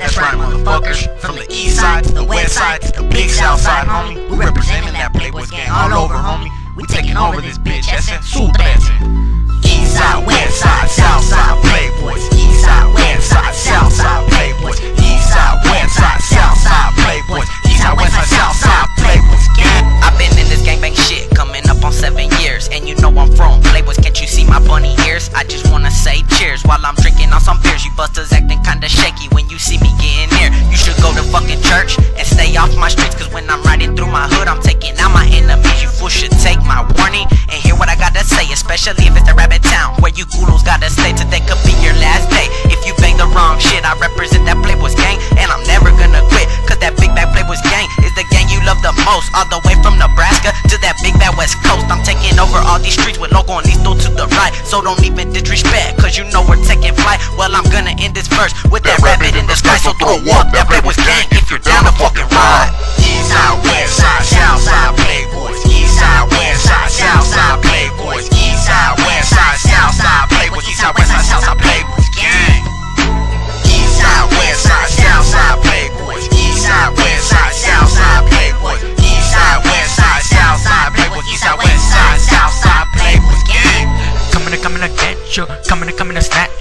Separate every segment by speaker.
Speaker 1: that's right, motherfuckers. From the east side, to the west side, to the big south side, homie. We representing that Playboys gang all over, homie. We taking over this bitch, that's it. Su 13. East side, west side, south side, Playboys. East side, west side, south side, Playboys. East side, west side, south side, Playboys. East side, west side, south side, Playboys gang.
Speaker 2: I've been in this gangbang shit coming up on seven years, and you know I'm from Playboys. Can't you see bunny ears? I just wanna say cheers while I'm drinking on some beers. You busters acting kinda shaky when you see me getting near. You should go to fucking church and stay off my streets, cause when I'm riding through my hood, I'm taking out my enemies. You fools should take my warning and hear what I gotta say, especially if it's the rabbit town where you kulos gotta stay. Today could be your last day. If you bang the wrong shit, I represent that Playboys gang, and I'm never gonna quit, cause that big bad Playboys gang is the gang you love the most. All the way from Nebraska to that big bad West Coast. I'm taking over all these streets with logo and lethal to the right. So don't even disrespect, cause you know we're taking flight. Well, I'm gonna end this verse with that rabbit in the sky. So throw up that Playboys gang if you're down to fucking ride.
Speaker 1: East side, west side, south side, Playboys. East side, west side, south side, Playboys. East side, west side, south side, Playboys. East side, west side, south side, Playboys. Gang. East side, west side, south side, Playboys. East side, west side, south side, Playboys.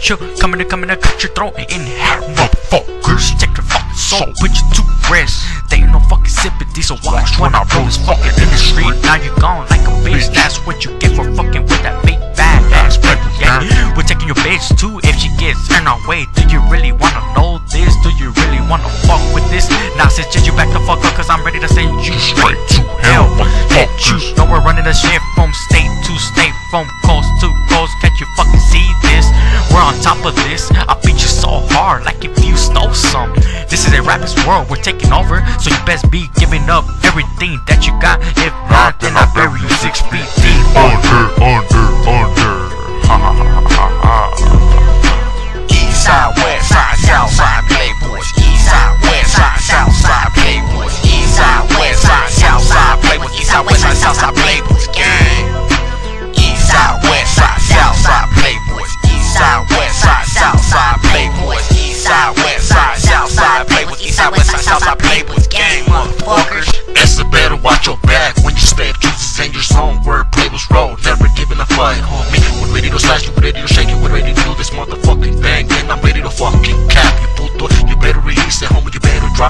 Speaker 3: You, coming to coming to cut your throat in half, motherfuckers. Take your fucking soul, put you to rest. They ain't no fucking sympathy, so watch when I roll this fucking industry. Now you gone like a bitch, that's what you get for fucking with that big bad ass. Yeah, we're taking your bitch too if she gets in our way. Do you really wanna know this? Do you really wanna fuck with this? Now since you back the fuck up, cause I'm ready to send you straight to hell. Hit you know we're running the shit from state to state, from coast to rapper's world, we're taking over, so you best be giving up everything that you got. If not, then I'll bury you six feet deep.
Speaker 4: Under, under, under.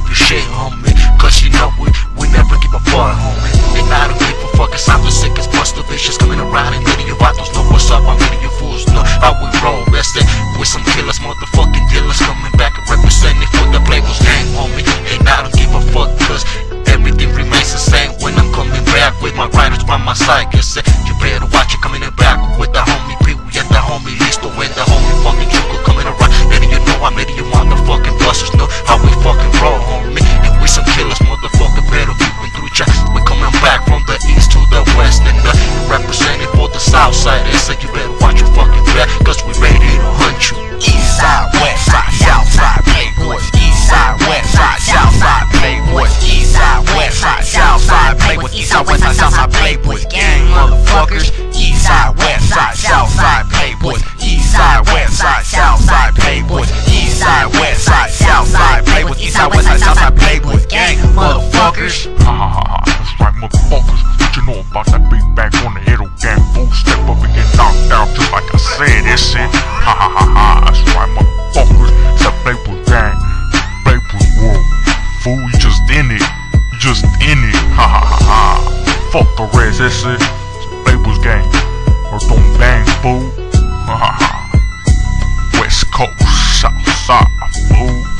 Speaker 4: Your shit, homie. Cause you know we, we never give a fuck, homie. And I don't give a fuck, cause I'm the sickest buster vicious coming around and you vatos know what's up. I'm you fools know how we roll. That's it. With some killers, motherfucking dealers coming back and representing for the Playboys gang, homie. And I don't give a fuck, cause everything remains the same when I'm coming back with my riders by my side. Yes, sir. you better watch it coming back with the homie Pee Wee and the homie Listo and the homie fucking Chuko coming around. Letting you know I'm letting you motherfucking busters know how we fucking it. Ha ha ha ha. That's right, motherfuckers. It's a Playboy gang. Playboy world. Fool, you just in it. You just in it. Ha ha ha ha. Fuck the rest. That's it. It's a Playboy gang. Or don't bang, fool. Ha ha ha. West Coast, South Side, fool.